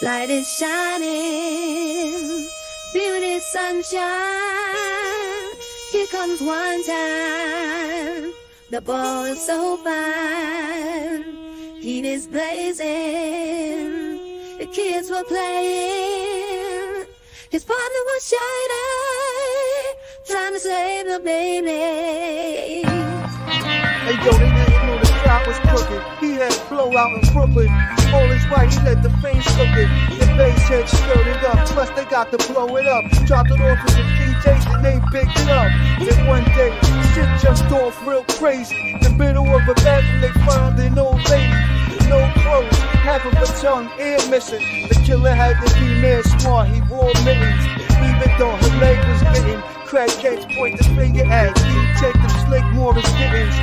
Light is shining, beauty sunshine. Here comes one time. The ball is so fine. Heat is blazing. The kids were playing. His partner was shining, trying to save the baby. Hey out in Brooklyn. All his he let the fame cook it. The bass head stirred it up. Plus they got to blow it up. Dropped it off with the PJs and they picked it up. Then one day, shit jumped off real crazy. The middle of a bedroom, they found an old lady. No clothes, half of her tongue, ear missing. The killer had to be man smart, he wore mittens. Even though her leg was bitten, crackheads point the finger at Detective Slick Morris Gittens.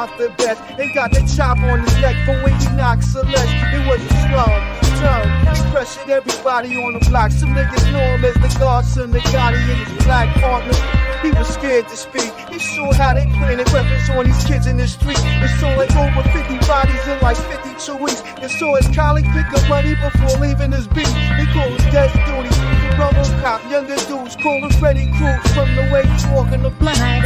Pale face cop, who done popped the best? They got the chop on his neck for when he knocked Celeste. It was a slum. Tongue. He pressured everybody on the block. Some niggas know him as the godson, the Gotti and his black partner. He was scared to speak. He saw how they planted weapons on these kids in the street. They saw like over 50 bodies in like 52 weeks. They saw his colleague pick up money before leaving his beat. They call his death duty. Rumble cop, younger dudes calling Freddy Cruz from the way he's walking the block. Light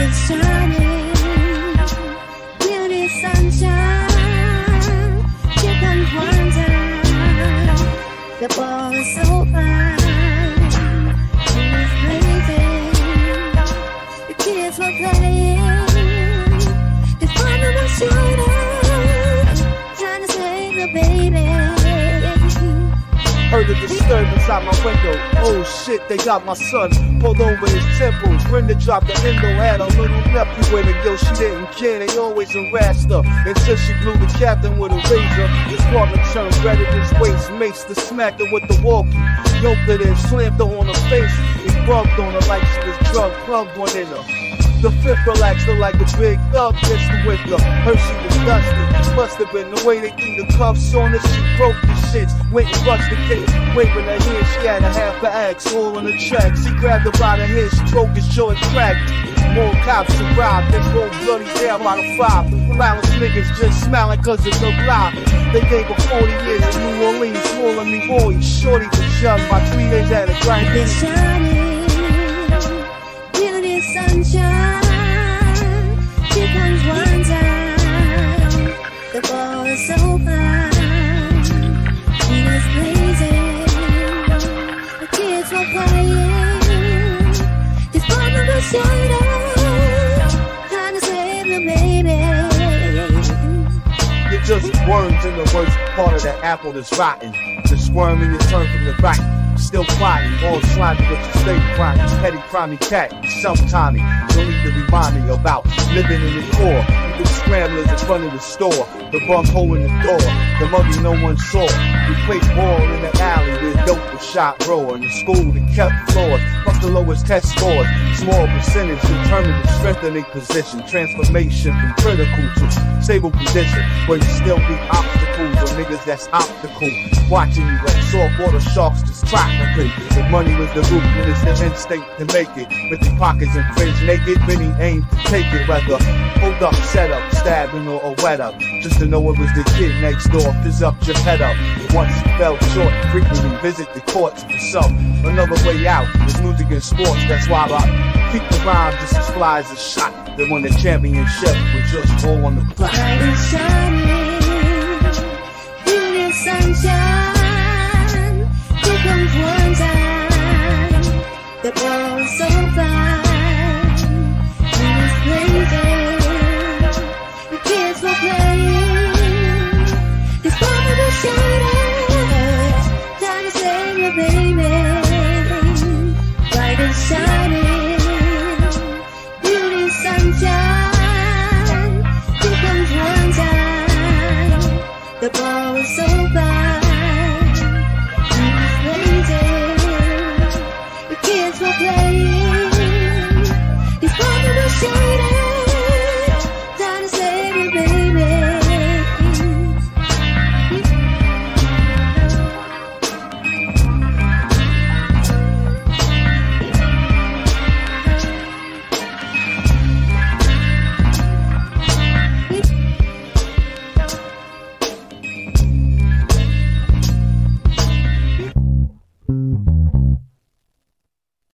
My window. Oh shit, they got my son pulled over his temples. Brenda dropped the endo, had a little nephew with her. Yo, she didn't care, they always harassed her. Until she blew the captain with a razor. His partner turned red at his waist, maced the smacked her with the walkie. Yoked her then slammed her on her face. He bugged on her like she was drunk, plugged one in her. The fifth relaxed her like a big thug against the. Her she was dusty. Must have been the way they threw the cuffs on her. She broke the shits. Went and rushed the gate. Waving her hand, she had a half a axe all on the tracks. He grabbed her by the hair, she broke his and cracked. More cops arrived, they rolled bloody down by the five. Violence niggas just smiling cause it's no lie. They gave her 40 years in New Orleans, smaller me boy. Shorty was young, by three days had a grind. Sunshine. The ball is blazing. The kids playing. To save the baby. You're just worms in the worst part of the apple that's rotten. The squirm in your turn from the right. Still plotting, all slimy, but you stay crying. Petty crimey cat, sometimes don't need to remind me about living in the core. The scramblers in front of the store, the bunk hole in the door, the muggy no one saw. We played ball in the alley where dope was shot raw. In the school that kept floors, plus the lowest test scores. Small percentage determined to strengthen a position. Transformation from critical to stable position, where you still be or niggas that's optical. Watching you like soft water sharks just trafficking. If money was the root, then it's the instinct to make it. With the pockets and fringe naked, many aim to take it. Whether hold up, set up, stabbing or, or wet up. Just to know it was the kid next door, fizz up your head up. Once you fell short, frequently visit the courts for some. Another way out is music and sports, that's why I keep the rhyme just as fly as a shot. They won the championship with just all on the clock. The ball